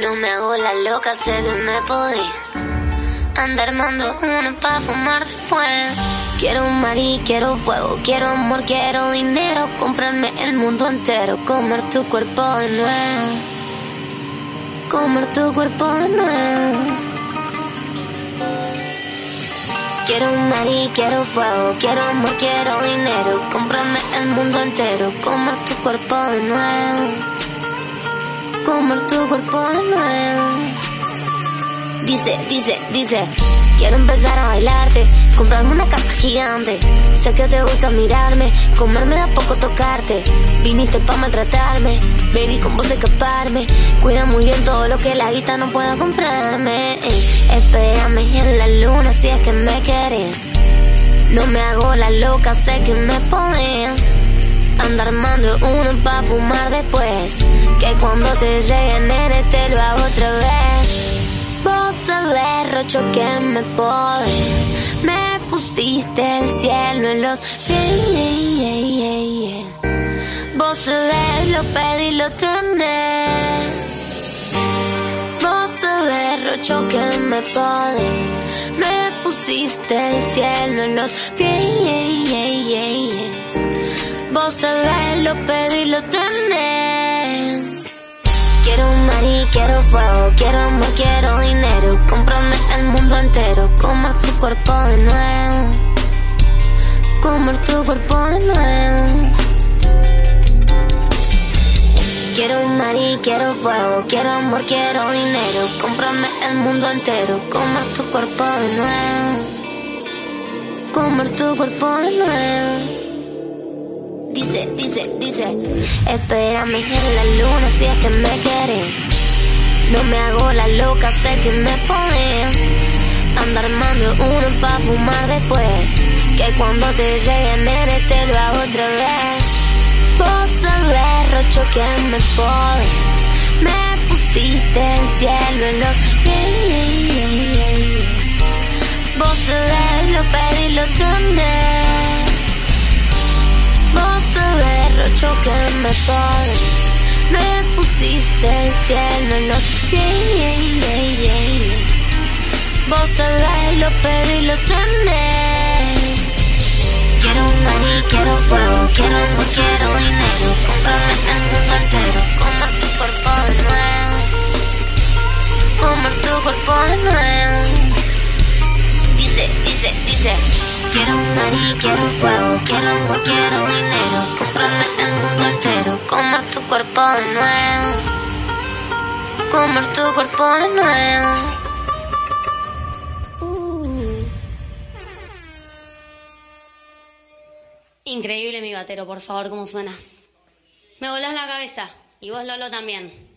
No me hago la loca, sé que me podés. Andar armando uno pa' fumar después. Quiero un marí, quiero fuego, quiero amor, quiero dinero. Comprarme el mundo entero, comer tu cuerpo de nuevo. Comer tu cuerpo de nuevo. Quiero un marí, quiero fuego, quiero amor, quiero dinero. Comprarme el mundo entero, comer tu cuerpo de nuevo comer tu cuerpo de nuevo. Dice, dice, dice, quiero empezar a bailarte, comprarme una casa gigante. Sé que te gusta mirarme, comerme da poco tocarte. Viniste pa' maltratarme, baby, con vos escaparme. Cuida muy bien todo lo que la guita no pueda comprarme. espérame en la luna si es que me querés. No me hago la loca, sé que me pones. Andar armando uno pa' fumar después. Que cuando te llegue, nene, te lo hago otra vez. Vos sabés, Rocho, que me podés. Me pusiste el cielo en los pies. Vos sabés, lo pedí, lo tenés. Vos sabés, Rocho, que me podés. Me pusiste el cielo en los pies. Vos sabés, lo pedí, lo tenés. Quiero un marí, quiero fuego, quiero amor, quiero dinero. Comprarme el mundo entero, comer tu cuerpo de nuevo. Comer tu cuerpo de nuevo. Quiero un marí, quiero fuego, quiero amor, quiero dinero. Comprarme el mundo entero, comer tu cuerpo de nuevo. Comer tu cuerpo de nuevo dice, dice, dice, espérame en la luna si es que me quieres. No me hago la loca, sé que me pones. Andar armando uno pa' fumar después. Que cuando te llegue, nene, te lo hago otra vez. Vos sabés, Rocho, que me pones. Me pusiste el cielo en los. Vos que me pusiste el cielo en los pies. Vos sabés, lo pedí, lo tenés. Quiero maní, quiero fuego, quiero amor, quiero dinero. Comprarme el mundo entero, comer tu cuerpo de nuevo. Comer tu cuerpo de nuevo. Dice, dice, dice. Quiero maní, quiero fuego, quiero amor, quiero dinero el mundo entero, comer tu cuerpo de nuevo, comer tu cuerpo de nuevo. Increíble mi batero, por favor, cómo suenas. Me volás la cabeza. Y vos, Lolo, también.